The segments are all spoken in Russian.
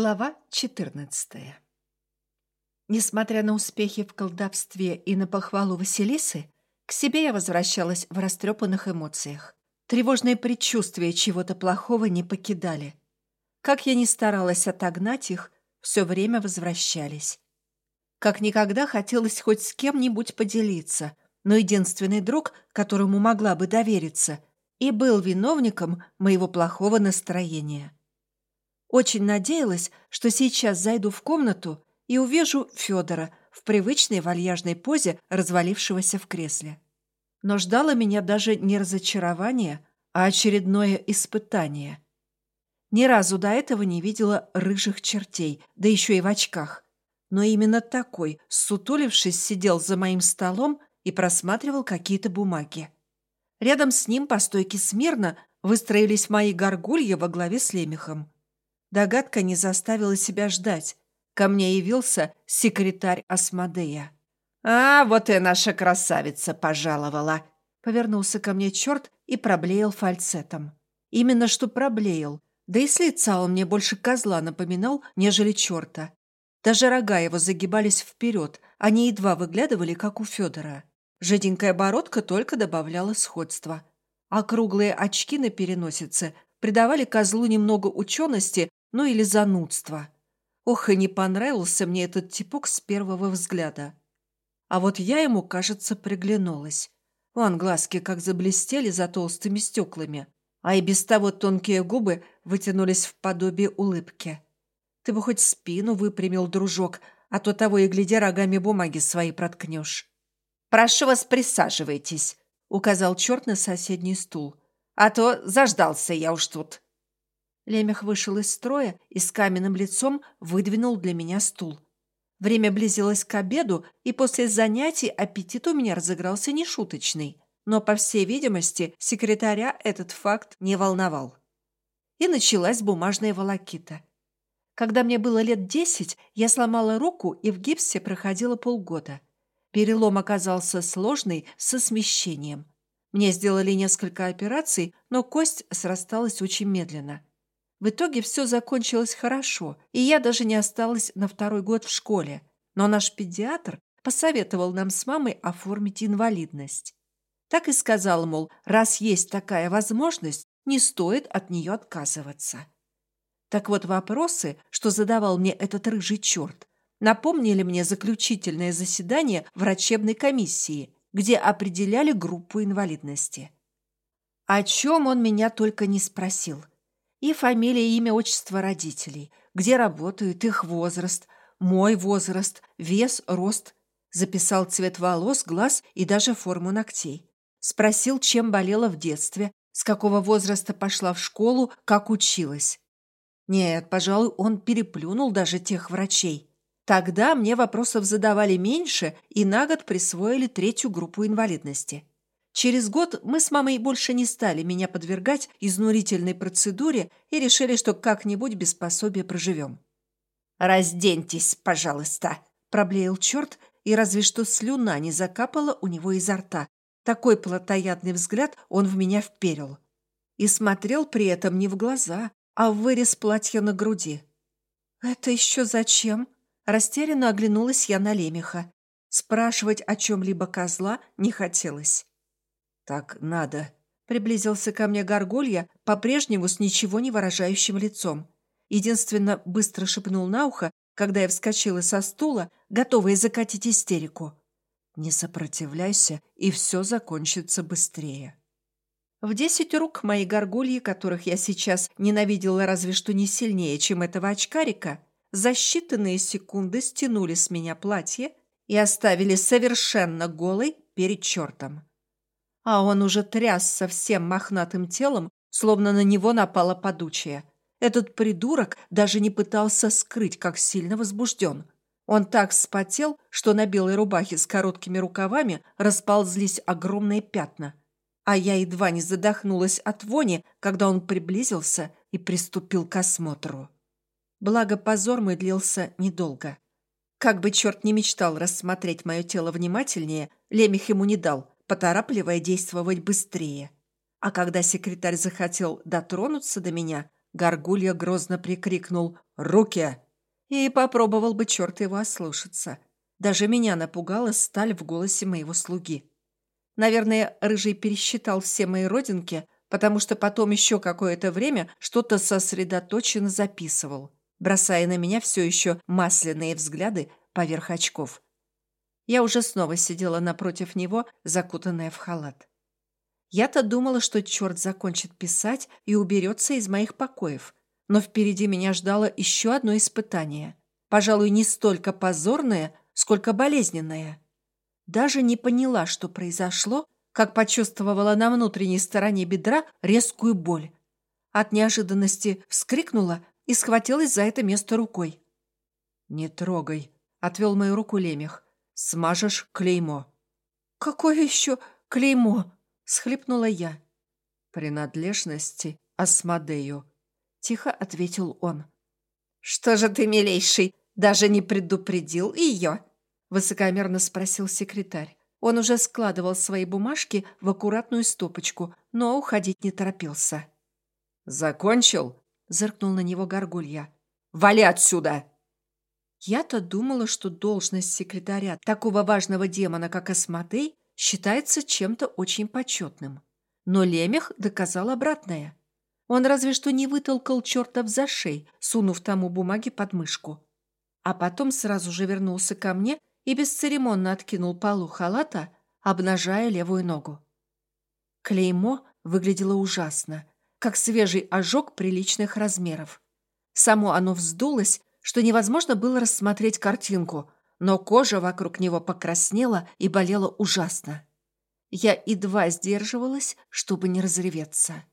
Глава 14 Несмотря на успехи в колдовстве и на похвалу Василисы, к себе я возвращалась в растрепанных эмоциях. Тревожные предчувствия чего-то плохого не покидали. Как я ни старалась отогнать их, все время возвращались. Как никогда хотелось хоть с кем-нибудь поделиться, но единственный друг, которому могла бы довериться, и был виновником моего плохого настроения. Очень надеялась, что сейчас зайду в комнату и увижу Федора в привычной вальяжной позе развалившегося в кресле. Но ждало меня даже не разочарование, а очередное испытание. Ни разу до этого не видела рыжих чертей, да еще и в очках. Но именно такой, сутулившись, сидел за моим столом и просматривал какие-то бумаги. Рядом с ним по стойке смирно выстроились мои горгульи во главе с лемехом. Догадка не заставила себя ждать. Ко мне явился секретарь Асмодея. «А, вот и наша красавица пожаловала!» Повернулся ко мне черт и проблеял фальцетом. Именно что проблеял. Да и с лица он мне больше козла напоминал, нежели черта. Даже рога его загибались вперед, они едва выглядывали, как у Федора. Жиденькая бородка только добавляла сходства. А круглые очки на переносице придавали козлу немного учености ну или занудство. Ох, и не понравился мне этот типок с первого взгляда. А вот я ему, кажется, приглянулась. Вон глазки как заблестели за толстыми стеклами, а и без того тонкие губы вытянулись в подобие улыбки. Ты бы хоть спину выпрямил, дружок, а то того и гляди рогами бумаги свои проткнешь. «Прошу вас, присаживайтесь», — указал черт на соседний стул. «А то заждался я уж тут». Лемех вышел из строя и с каменным лицом выдвинул для меня стул. Время близилось к обеду, и после занятий аппетит у меня разыгрался нешуточный. Но, по всей видимости, секретаря этот факт не волновал. И началась бумажная волокита. Когда мне было лет десять, я сломала руку и в гипсе проходила полгода. Перелом оказался сложный, со смещением. Мне сделали несколько операций, но кость срасталась очень медленно. В итоге все закончилось хорошо, и я даже не осталась на второй год в школе. Но наш педиатр посоветовал нам с мамой оформить инвалидность. Так и сказал, мол, раз есть такая возможность, не стоит от нее отказываться. Так вот вопросы, что задавал мне этот рыжий черт, напомнили мне заключительное заседание врачебной комиссии, где определяли группу инвалидности. О чем он меня только не спросил – и фамилия, имя, отчество родителей, где работают, их возраст, мой возраст, вес, рост. Записал цвет волос, глаз и даже форму ногтей. Спросил, чем болела в детстве, с какого возраста пошла в школу, как училась. Нет, пожалуй, он переплюнул даже тех врачей. Тогда мне вопросов задавали меньше и на год присвоили третью группу инвалидности. Через год мы с мамой больше не стали меня подвергать изнурительной процедуре и решили, что как-нибудь без пособия проживем. «Разденьтесь, пожалуйста», – проблеял черт, и разве что слюна не закапала у него изо рта. Такой плотоядный взгляд он в меня вперил. И смотрел при этом не в глаза, а в вырез платья на груди. «Это еще зачем?» Растерянно оглянулась я на лемеха. Спрашивать о чем-либо козла не хотелось. «Так надо», — приблизился ко мне горгулья, по-прежнему с ничего не выражающим лицом. Единственно быстро шепнул на ухо, когда я вскочила со стула, готовая закатить истерику. «Не сопротивляйся, и все закончится быстрее». В десять рук мои горгульи, которых я сейчас ненавидела разве что не сильнее, чем этого очкарика, за считанные секунды стянули с меня платье и оставили совершенно голой перед чертом а он уже трясся всем мохнатым телом, словно на него напала подучая. Этот придурок даже не пытался скрыть, как сильно возбужден. Он так вспотел, что на белой рубахе с короткими рукавами расползлись огромные пятна. А я едва не задохнулась от вони, когда он приблизился и приступил к осмотру. Благо, позор мой длился недолго. Как бы черт не мечтал рассмотреть мое тело внимательнее, лемех ему не дал, поторапливая действовать быстрее. А когда секретарь захотел дотронуться до меня, Горгулья грозно прикрикнул Руки!» И попробовал бы черт его ослушаться. Даже меня напугала сталь в голосе моего слуги. Наверное, Рыжий пересчитал все мои родинки, потому что потом еще какое-то время что-то сосредоточенно записывал, бросая на меня все еще масляные взгляды поверх очков. Я уже снова сидела напротив него, закутанная в халат. Я-то думала, что черт закончит писать и уберется из моих покоев, но впереди меня ждало еще одно испытание. Пожалуй, не столько позорное, сколько болезненное. Даже не поняла, что произошло, как почувствовала на внутренней стороне бедра резкую боль. От неожиданности вскрикнула и схватилась за это место рукой. «Не трогай», — отвел мою руку Лемех. «Смажешь клеймо». «Какое еще клеймо?» — схлипнула я. «Принадлежности Асмодею», — тихо ответил он. «Что же ты, милейший, даже не предупредил ее?» — высокомерно спросил секретарь. Он уже складывал свои бумажки в аккуратную стопочку, но уходить не торопился. «Закончил?» — зыркнул на него горгулья. «Вали отсюда!» Я-то думала, что должность секретаря такого важного демона, как Асмодей, считается чем-то очень почетным. Но Лемех доказал обратное. Он разве что не вытолкал черта в зашей, сунув тому бумаги под мышку. А потом сразу же вернулся ко мне и бесцеремонно откинул полу халата, обнажая левую ногу. Клеймо выглядело ужасно, как свежий ожог приличных размеров. Само оно вздулось, что невозможно было рассмотреть картинку, но кожа вокруг него покраснела и болела ужасно. Я едва сдерживалась, чтобы не разреветься.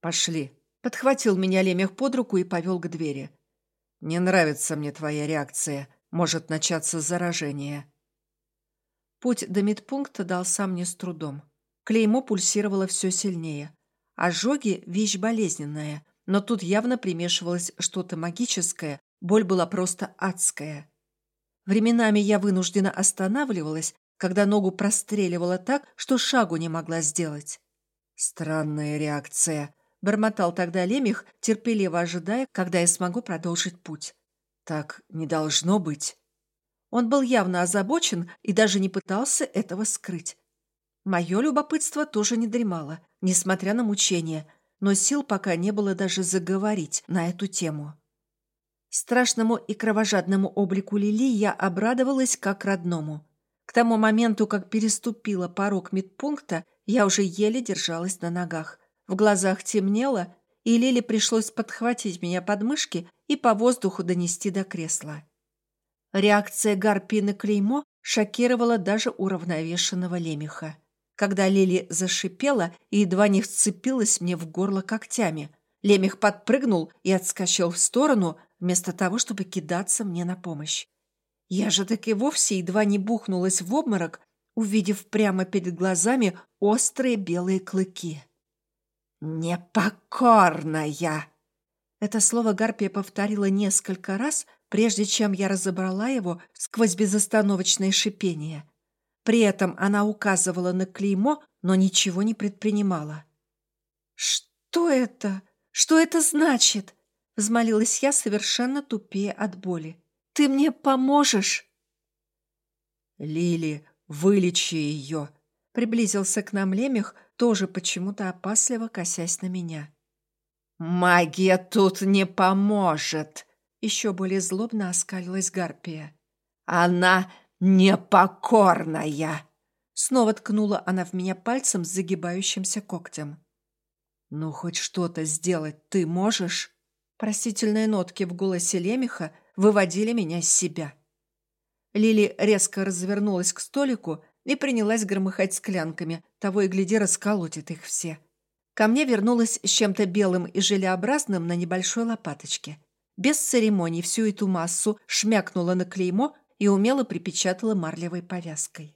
«Пошли», — подхватил меня Лемех под руку и повел к двери. «Не нравится мне твоя реакция может начаться заражение. Путь до медпункта дался мне с трудом. Клеймо пульсировало все сильнее. Ожоги – вещь болезненная, но тут явно примешивалось что-то магическое, боль была просто адская. Временами я вынуждена останавливалась, когда ногу простреливала так, что шагу не могла сделать. «Странная реакция», – бормотал тогда Лемех, терпеливо ожидая, когда я смогу продолжить путь. Так не должно быть. Он был явно озабочен и даже не пытался этого скрыть. Мое любопытство тоже не дремало, несмотря на мучения, но сил пока не было даже заговорить на эту тему. Страшному и кровожадному облику Лили я обрадовалась как родному. К тому моменту, как переступила порог медпункта, я уже еле держалась на ногах. В глазах темнело, и Лиле пришлось подхватить меня под мышки и по воздуху донести до кресла. Реакция гарпии на клеймо шокировала даже уравновешенного лемеха. Когда Лили зашипела и едва не вцепилась мне в горло когтями, лемех подпрыгнул и отскочил в сторону, вместо того, чтобы кидаться мне на помощь. Я же так и вовсе едва не бухнулась в обморок, увидев прямо перед глазами острые белые клыки. «Непокорная!» Это слово Гарпия повторила несколько раз, прежде чем я разобрала его сквозь безостановочное шипение. При этом она указывала на клеймо, но ничего не предпринимала. «Что это? Что это значит?» — взмолилась я совершенно тупее от боли. «Ты мне поможешь?» «Лили, вылечи ее!» — приблизился к нам Лемех, тоже почему-то опасливо косясь на меня. «Магия тут не поможет!» Еще более злобно оскалилась Гарпия. «Она непокорная!» Снова ткнула она в меня пальцем с загибающимся когтем. «Ну, хоть что-то сделать ты можешь?» Просительные нотки в голосе Лемеха выводили меня из себя. Лили резко развернулась к столику и принялась громыхать склянками, того и гляди расколотит их все. Ко мне вернулась с чем-то белым и желеобразным на небольшой лопаточке. Без церемоний всю эту массу шмякнула на клеймо и умело припечатала марлевой повязкой.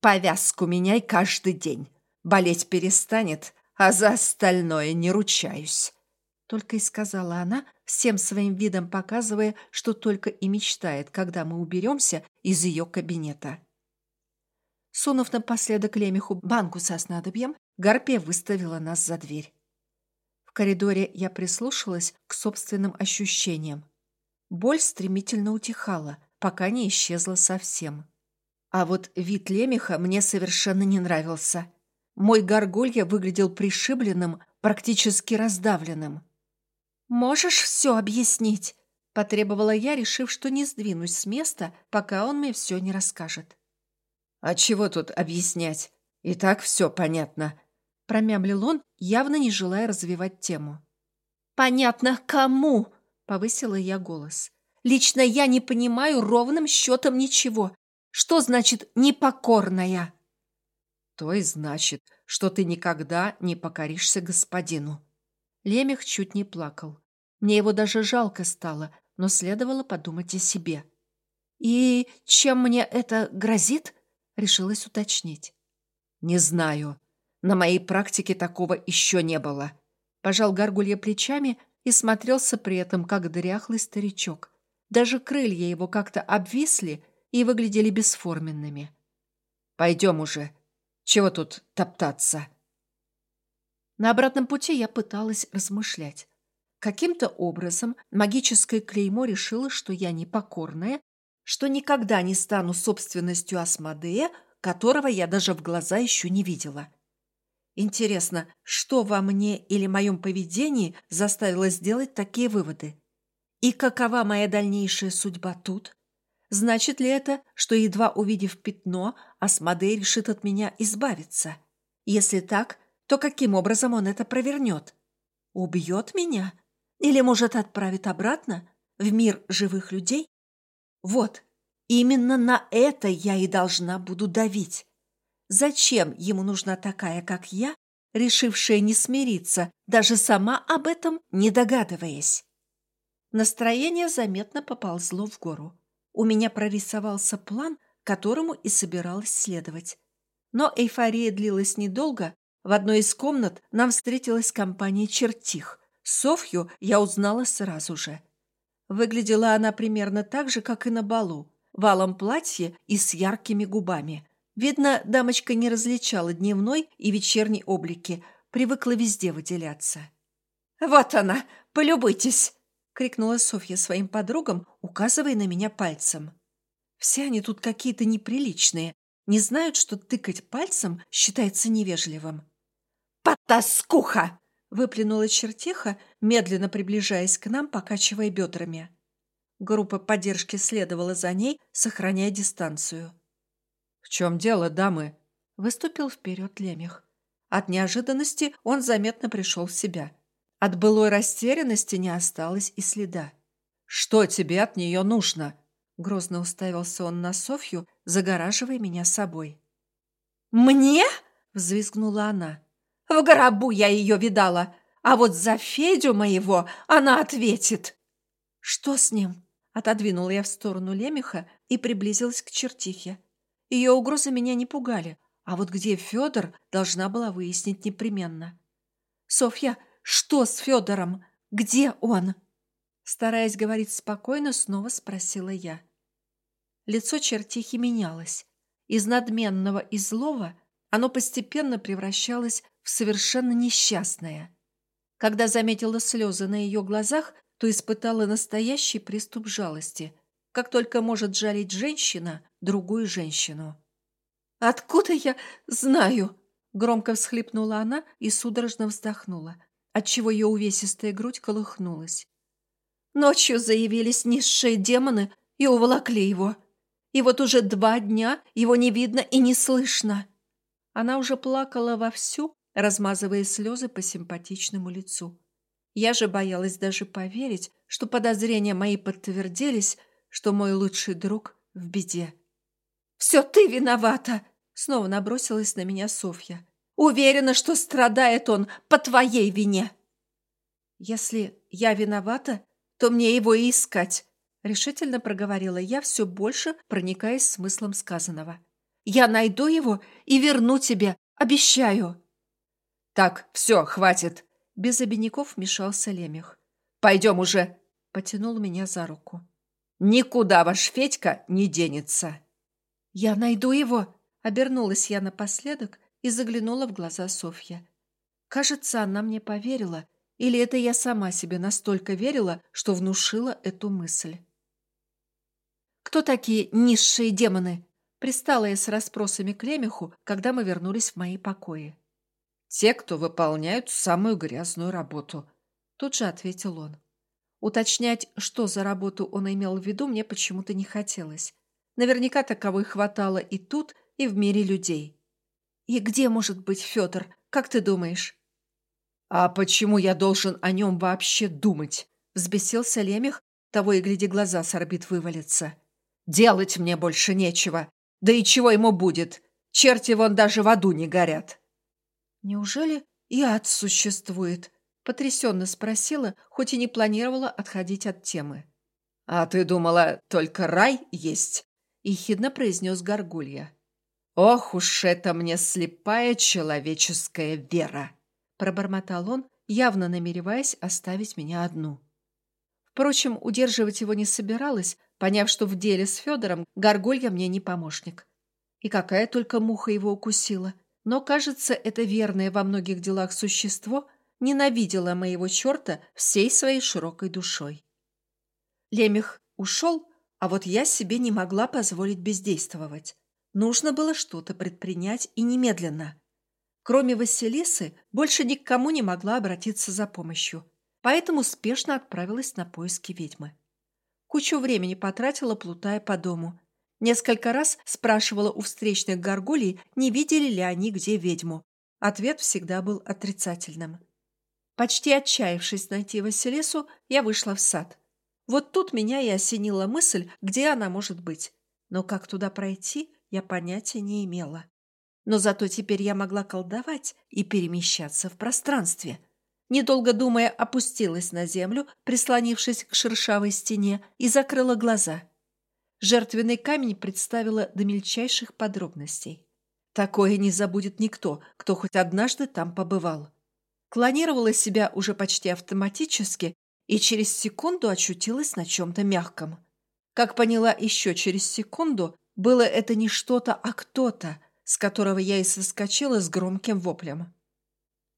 «Повязку меняй каждый день. Болеть перестанет, а за остальное не ручаюсь», — только и сказала она, всем своим видом показывая, что только и мечтает, когда мы уберемся из ее кабинета. Сунув напоследок лемеху банку со снадобьем, Гарпия выставила нас за дверь. В коридоре я прислушалась к собственным ощущениям. Боль стремительно утихала, пока не исчезла совсем. А вот вид лемеха мне совершенно не нравился. Мой горгулья выглядел пришибленным, практически раздавленным. «Можешь все объяснить?» – потребовала я, решив, что не сдвинусь с места, пока он мне все не расскажет. «А чего тут объяснять? И так все понятно», – промямлил он, явно не желая развивать тему. «Понятно, кому?» – повысила я голос. «Лично я не понимаю ровным счетом ничего. Что значит «непокорная»?» «То и значит, что ты никогда не покоришься господину». Лемех чуть не плакал. Мне его даже жалко стало, но следовало подумать о себе. «И чем мне это грозит?» — решилась уточнить. «Не знаю. На моей практике такого еще не было». Пожал горгулья плечами и смотрелся при этом, как дряхлый старичок. Даже крылья его как-то обвисли и выглядели бесформенными. «Пойдем уже. Чего тут топтаться?» На обратном пути я пыталась размышлять. Каким-то образом магическое клеймо решило, что я непокорная, что никогда не стану собственностью Асмодея, которого я даже в глаза еще не видела. Интересно, что во мне или моем поведении заставило сделать такие выводы? И какова моя дальнейшая судьба тут? Значит ли это, что, едва увидев пятно, Асмодей решит от меня избавиться? Если так, то каким образом он это провернет? Убьет меня? Или, может, отправит обратно в мир живых людей? Вот, именно на это я и должна буду давить. Зачем ему нужна такая, как я, решившая не смириться, даже сама об этом не догадываясь? Настроение заметно поползло в гору. У меня прорисовался план, которому и собиралась следовать. Но эйфория длилась недолго. В одной из комнат нам встретилась компания чертих. Софью я узнала сразу же. Выглядела она примерно так же, как и на балу. В алом платье и с яркими губами. Видно, дамочка не различала дневной и вечерней облики, привыкла везде выделяться. «Вот она! Полюбуйтесь!» крикнула Софья своим подругам, указывая на меня пальцем. Все они тут какие-то неприличные, не знают, что тыкать пальцем считается невежливым. «Потаскуха!» — выплюнула чертиха, медленно приближаясь к нам, покачивая бедрами. Группа поддержки следовала за ней, сохраняя дистанцию. «В чем дело, дамы?» — выступил вперед Лемех. От неожиданности он заметно пришел в себя. От былой растерянности не осталось и следа. «Что тебе от нее нужно?» Грозно уставился он на Софью, загораживая меня собой. «Мне?» — взвизгнула она. «В гробу я ее видала, а вот за Федю моего она ответит». «Что с ним?» — отодвинула я в сторону Лемеха и приблизилась к чертихе. Ее угрозы меня не пугали, а вот где Федор, должна была выяснить непременно. «Софья, что с Федором? Где он?» Стараясь говорить спокойно, снова спросила я. Лицо чертихи менялось. Из надменного и злого оно постепенно превращалось совершенно несчастное. Когда заметила слезы на ее глазах, то испытала настоящий приступ жалости, как только может жалить женщина другую женщину. «Откуда я знаю?» Громко всхлипнула она и судорожно вздохнула отчего ее увесистая грудь колыхнулась. Ночью заявились низшие демоны и уволокли его. И вот уже два дня его не видно и не слышно. Она уже плакала вовсю, размазывая слезы по симпатичному лицу. Я же боялась даже поверить, что подозрения мои подтвердились, что мой лучший друг в беде. «Все ты виновата!» — снова набросилась на меня Софья. Уверена, что страдает он по твоей вине. Если я виновата, то мне его и искать, решительно проговорила я, все больше проникаясь смыслом сказанного. Я найду его и верну тебе, обещаю. Так, все, хватит. Без обиняков вмешался Лемех. Пойдем уже. Потянул меня за руку. Никуда ваш Федька не денется. Я найду его. Обернулась я напоследок и заглянула в глаза Софья. Кажется, она мне поверила Или это я сама себе настолько верила, что внушила эту мысль? «Кто такие низшие демоны?» Пристала я с расспросами к Лемеху, когда мы вернулись в мои покои. «Те, кто выполняют самую грязную работу», — тут же ответил он. Уточнять, что за работу он имел в виду, мне почему-то не хотелось. Наверняка таковой хватало и тут, и в мире людей. «И где может быть Федор, как ты думаешь?» «А почему я должен о нем вообще думать?» Взбесился Лемех, того и гляди глаза с орбит вывалится. «Делать мне больше нечего. Да и чего ему будет? Черти вон даже в аду не горят». «Неужели и ад существует?» Потрясенно спросила, хоть и не планировала отходить от темы. «А ты думала, только рай есть?» — ехидно произнес Горгулья. «Ох уж это мне слепая человеческая вера!» Пробормотал он, явно намереваясь оставить меня одну. Впрочем, удерживать его не собиралась, поняв, что в деле с Федором Горгулья мне не помощник. И какая только муха его укусила. Но, кажется, это верное во многих делах существо — ненавидела моего черта всей своей широкой душой. Лемех ушел, а вот я себе не могла позволить бездействовать. Нужно было что-то предпринять и немедленно. Кроме Василисы, больше ни к кому не могла обратиться за помощью, поэтому спешно отправилась на поиски ведьмы. Кучу времени потратила, плутая по дому. Несколько раз спрашивала у встречных горгулей, не видели ли они где ведьму. Ответ всегда был отрицательным. Почти отчаявшись найти Василису, я вышла в сад. Вот тут меня и осенила мысль, где она может быть. Но как туда пройти, я понятия не имела. Но зато теперь я могла колдовать и перемещаться в пространстве. Недолго думая, опустилась на землю, прислонившись к шершавой стене, и закрыла глаза. Жертвенный камень представила до мельчайших подробностей. Такое не забудет никто, кто хоть однажды там побывал клонировала себя уже почти автоматически и через секунду очутилась на чем-то мягком. Как поняла еще через секунду, было это не что-то, а кто-то, с которого я и соскочила с громким воплем.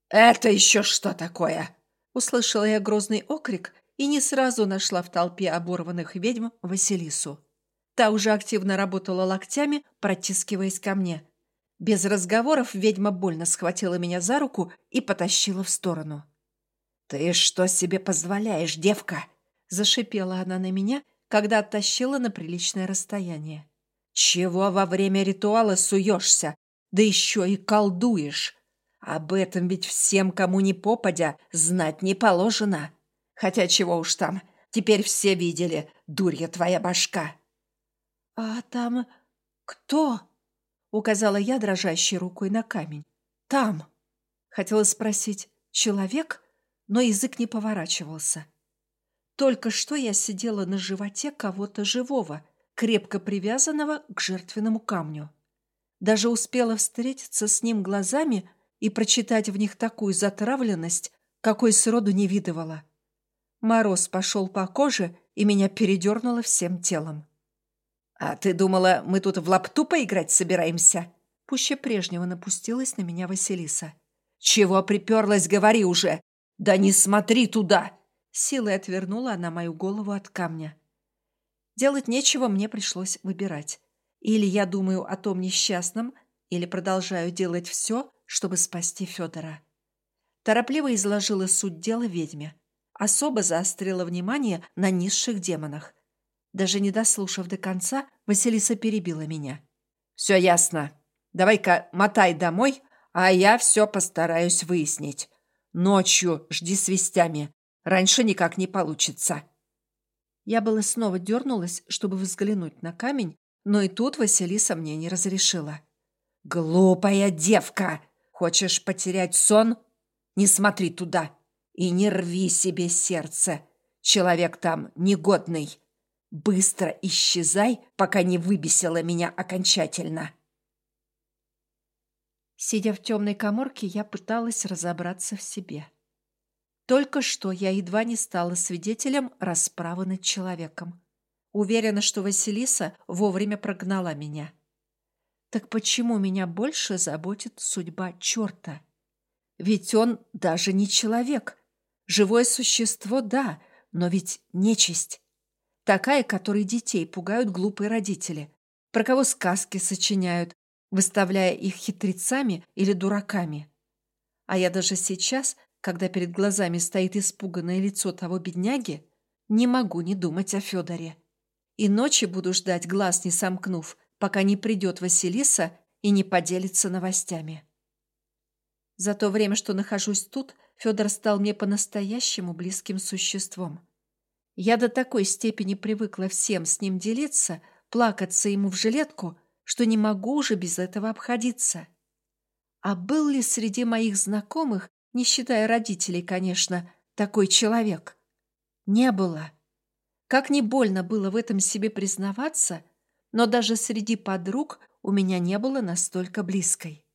«Это еще что такое?» Услышала я грозный окрик и не сразу нашла в толпе оборванных ведьм Василису. Та уже активно работала локтями, протискиваясь ко мне – без разговоров ведьма больно схватила меня за руку и потащила в сторону. «Ты что себе позволяешь, девка?» Зашипела она на меня, когда оттащила на приличное расстояние. «Чего во время ритуала суешься? Да еще и колдуешь! Об этом ведь всем, кому не попадя, знать не положено. Хотя чего уж там, теперь все видели, дурья твоя башка!» «А там кто?» Указала я дрожащей рукой на камень. «Там!» Хотела спросить «человек?», но язык не поворачивался. Только что я сидела на животе кого-то живого, крепко привязанного к жертвенному камню. Даже успела встретиться с ним глазами и прочитать в них такую затравленность, какой сроду не видывала. Мороз пошел по коже, и меня передернуло всем телом. «А ты думала, мы тут в лапту поиграть собираемся?» Пуще прежнего напустилась на меня Василиса. «Чего приперлась, говори уже! Да не смотри туда!» Силой отвернула она мою голову от камня. Делать нечего, мне пришлось выбирать. Или я думаю о том несчастном, или продолжаю делать все, чтобы спасти Федора. Торопливо изложила суть дела ведьме. Особо заострила внимание на низших демонах. Даже не дослушав до конца, Василиса перебила меня. «Все ясно. Давай-ка мотай домой, а я все постараюсь выяснить. Ночью жди с вестями. Раньше никак не получится». Я было снова дернулась, чтобы взглянуть на камень, но и тут Василиса мне не разрешила. «Глупая девка! Хочешь потерять сон? Не смотри туда и не рви себе сердце. Человек там негодный. Быстро исчезай, пока не выбесила меня окончательно. Сидя в темной коморке, я пыталась разобраться в себе. Только что я едва не стала свидетелем расправы над человеком. Уверена, что Василиса вовремя прогнала меня. Так почему меня больше заботит судьба черта? Ведь он даже не человек. Живое существо, да, но ведь нечисть. Такая, которой детей пугают глупые родители, про кого сказки сочиняют, выставляя их хитрецами или дураками. А я даже сейчас, когда перед глазами стоит испуганное лицо того бедняги, не могу не думать о Федоре. И ночи буду ждать, глаз не сомкнув, пока не придет Василиса и не поделится новостями. За то время, что нахожусь тут, Федор стал мне по-настоящему близким существом. Я до такой степени привыкла всем с ним делиться, плакаться ему в жилетку, что не могу уже без этого обходиться. А был ли среди моих знакомых, не считая родителей, конечно, такой человек? Не было. Как не больно было в этом себе признаваться, но даже среди подруг у меня не было настолько близкой.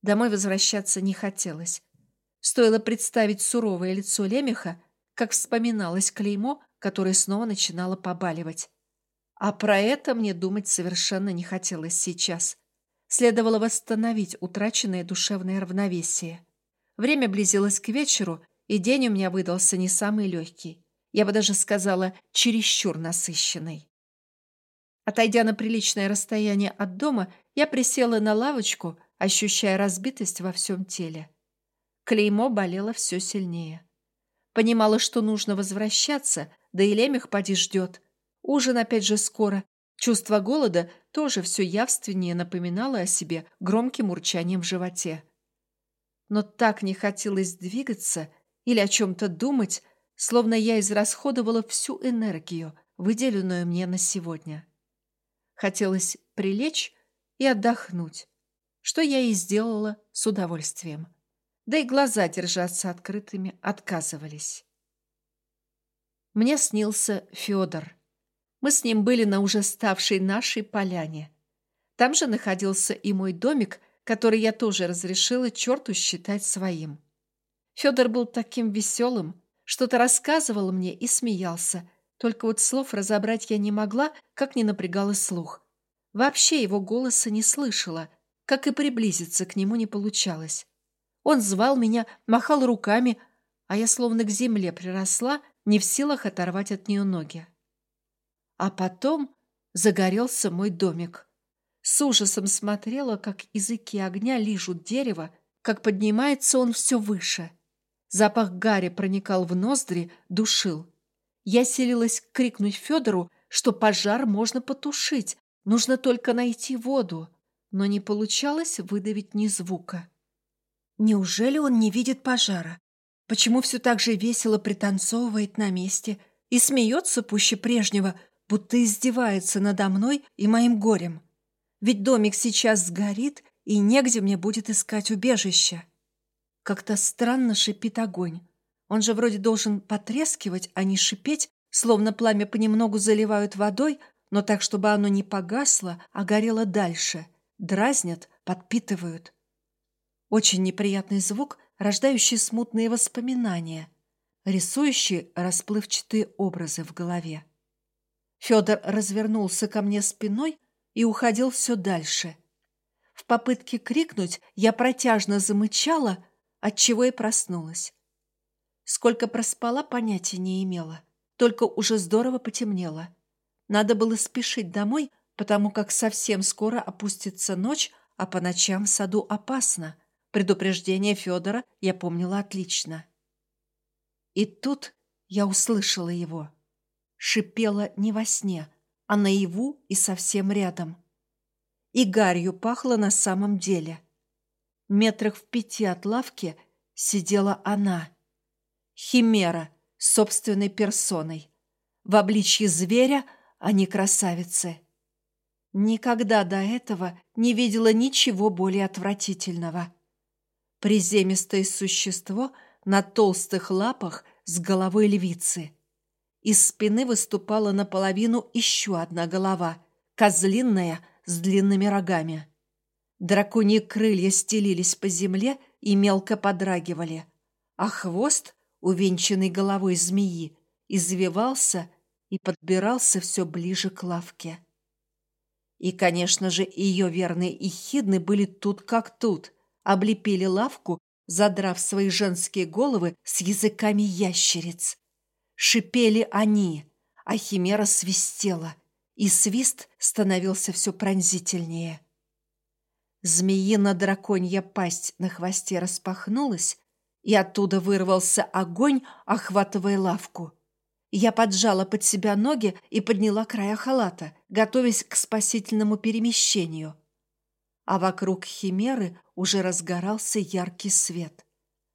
Домой возвращаться не хотелось. Стоило представить суровое лицо Лемеха, как вспоминалось клеймо, которое снова начинало побаливать. А про это мне думать совершенно не хотелось сейчас. Следовало восстановить утраченное душевное равновесие. Время близилось к вечеру, и день у меня выдался не самый легкий. Я бы даже сказала, чересчур насыщенный. Отойдя на приличное расстояние от дома, я присела на лавочку, ощущая разбитость во всем теле. Клеймо болело все сильнее. Понимала, что нужно возвращаться, да и Лемех поди ждет. Ужин опять же скоро. Чувство голода тоже все явственнее напоминало о себе громким урчанием в животе. Но так не хотелось двигаться или о чем-то думать, словно я израсходовала всю энергию, выделенную мне на сегодня. Хотелось прилечь и отдохнуть, что я и сделала с удовольствием. Да и глаза держаться открытыми отказывались. Мне снился Федор. Мы с ним были на уже ставшей нашей поляне. Там же находился и мой домик, который я тоже разрешила черту считать своим. Федор был таким веселым, что-то рассказывал мне и смеялся, только вот слов разобрать я не могла, как не напрягала слух. Вообще его голоса не слышала, как и приблизиться к нему не получалось. Он звал меня, махал руками, а я словно к земле приросла, не в силах оторвать от нее ноги. А потом загорелся мой домик. С ужасом смотрела, как языки огня лижут дерево, как поднимается он все выше. Запах гари проникал в ноздри, душил. Я селилась крикнуть Федору, что пожар можно потушить, нужно только найти воду, но не получалось выдавить ни звука. Неужели он не видит пожара? Почему все так же весело пританцовывает на месте и смеется пуще прежнего, будто издевается надо мной и моим горем? Ведь домик сейчас сгорит, и негде мне будет искать убежище. Как-то странно шипит огонь. Он же вроде должен потрескивать, а не шипеть, словно пламя понемногу заливают водой, но так, чтобы оно не погасло, а горело дальше. Дразнят, подпитывают. Очень неприятный звук, рождающий смутные воспоминания, рисующий расплывчатые образы в голове. Федор развернулся ко мне спиной и уходил все дальше. В попытке крикнуть я протяжно замычала, отчего и проснулась. Сколько проспала, понятия не имела. Только уже здорово потемнело. Надо было спешить домой, потому как совсем скоро опустится ночь, а по ночам в саду опасно. Предупреждение Федора я помнила отлично. И тут я услышала его. Шипела не во сне, а наяву и совсем рядом. И гарью пахло на самом деле. Метрах в пяти от лавки сидела она — Химера собственной персоной. В обличье зверя, а не красавицы. Никогда до этого не видела ничего более отвратительного. Приземистое существо на толстых лапах с головой львицы. Из спины выступала наполовину еще одна голова, козлинная, с длинными рогами. Драконьи крылья стелились по земле и мелко подрагивали, а хвост увенчанный головой змеи, извивался и подбирался все ближе к лавке. И, конечно же, ее верные ихидны были тут как тут, облепили лавку, задрав свои женские головы с языками ящериц. Шипели они, а химера свистела, и свист становился все пронзительнее. Змеина-драконья пасть на хвосте распахнулась, и оттуда вырвался огонь, охватывая лавку. Я поджала под себя ноги и подняла края халата, готовясь к спасительному перемещению. А вокруг химеры уже разгорался яркий свет.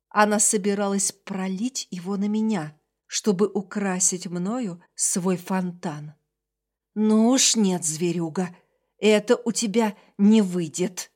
Она собиралась пролить его на меня, чтобы украсить мною свой фонтан. «Ну уж нет, зверюга, это у тебя не выйдет!»